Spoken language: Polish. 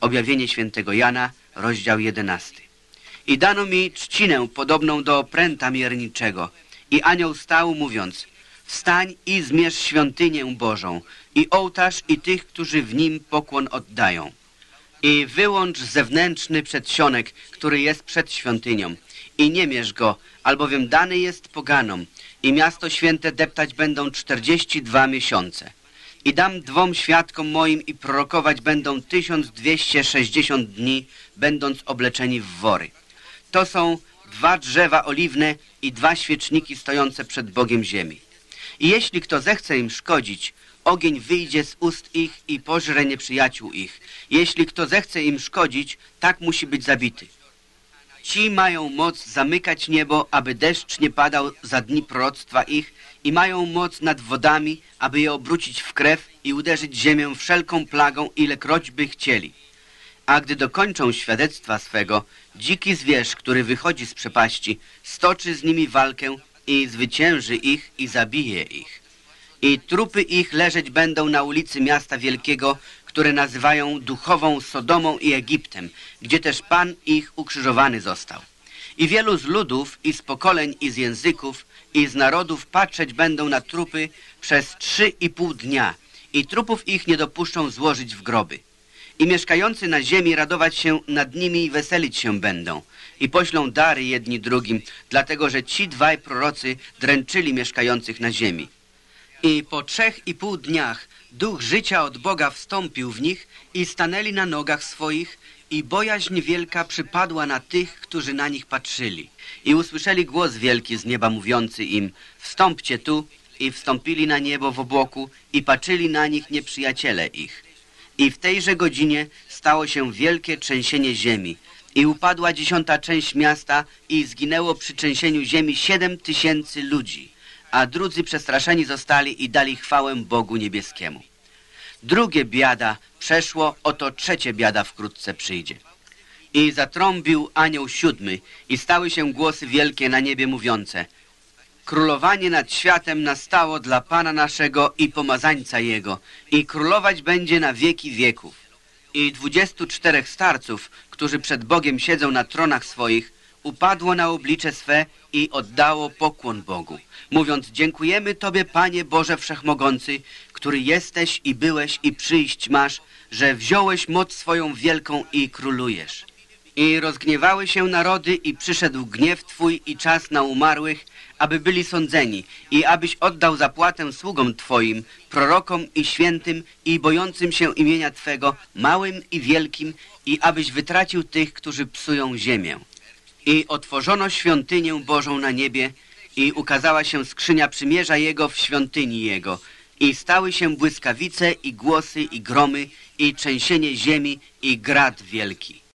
Objawienie świętego Jana, rozdział 11. I dano mi trzcinę podobną do pręta mierniczego. I anioł stał, mówiąc, wstań i zmierz świątynię Bożą i ołtarz i tych, którzy w nim pokłon oddają. I wyłącz zewnętrzny przedsionek, który jest przed świątynią i nie mierz go, albowiem dany jest poganom i miasto święte deptać będą czterdzieści dwa miesiące. I dam dwom świadkom moim i prorokować będą tysiąc dwieście sześćdziesiąt dni, będąc obleczeni w wory. To są dwa drzewa oliwne i dwa świeczniki stojące przed Bogiem ziemi. I jeśli kto zechce im szkodzić, ogień wyjdzie z ust ich i pożre nieprzyjaciół ich. Jeśli kto zechce im szkodzić, tak musi być zabity. Ci mają moc zamykać niebo, aby deszcz nie padał za dni proroctwa ich i mają moc nad wodami, aby je obrócić w krew i uderzyć ziemię wszelką plagą, ilekroć by chcieli. A gdy dokończą świadectwa swego, dziki zwierz, który wychodzi z przepaści, stoczy z nimi walkę i zwycięży ich i zabije ich. I trupy ich leżeć będą na ulicy miasta wielkiego, które nazywają duchową Sodomą i Egiptem, gdzie też Pan ich ukrzyżowany został. I wielu z ludów, i z pokoleń, i z języków, i z narodów patrzeć będą na trupy przez trzy i pół dnia i trupów ich nie dopuszczą złożyć w groby. I mieszkający na ziemi radować się nad nimi i weselić się będą. I poślą dary jedni drugim, dlatego że ci dwaj prorocy dręczyli mieszkających na ziemi. I po trzech i pół dniach duch życia od Boga wstąpił w nich i stanęli na nogach swoich i bojaźń wielka przypadła na tych, którzy na nich patrzyli. I usłyszeli głos wielki z nieba mówiący im, wstąpcie tu i wstąpili na niebo w obłoku i patrzyli na nich nieprzyjaciele ich. I w tejże godzinie stało się wielkie trzęsienie ziemi i upadła dziesiąta część miasta i zginęło przy trzęsieniu ziemi siedem tysięcy ludzi, a drudzy przestraszeni zostali i dali chwałę Bogu niebieskiemu. Drugie biada przeszło, oto trzecie biada wkrótce przyjdzie. I zatrąbił anioł siódmy i stały się głosy wielkie na niebie mówiące Królowanie nad światem nastało dla Pana naszego i pomazańca Jego i królować będzie na wieki wieków. I dwudziestu czterech starców, którzy przed Bogiem siedzą na tronach swoich, upadło na oblicze swe i oddało pokłon Bogu, mówiąc dziękujemy Tobie, Panie Boże Wszechmogący, który jesteś i byłeś i przyjść masz, że wziąłeś moc swoją wielką i królujesz. I rozgniewały się narody i przyszedł gniew Twój i czas na umarłych, aby byli sądzeni i abyś oddał zapłatę sługom Twoim, prorokom i świętym i bojącym się imienia Twego, małym i wielkim i abyś wytracił tych, którzy psują ziemię. I otworzono świątynię Bożą na niebie i ukazała się skrzynia przymierza Jego w świątyni Jego i stały się błyskawice i głosy i gromy i trzęsienie ziemi i grad wielki.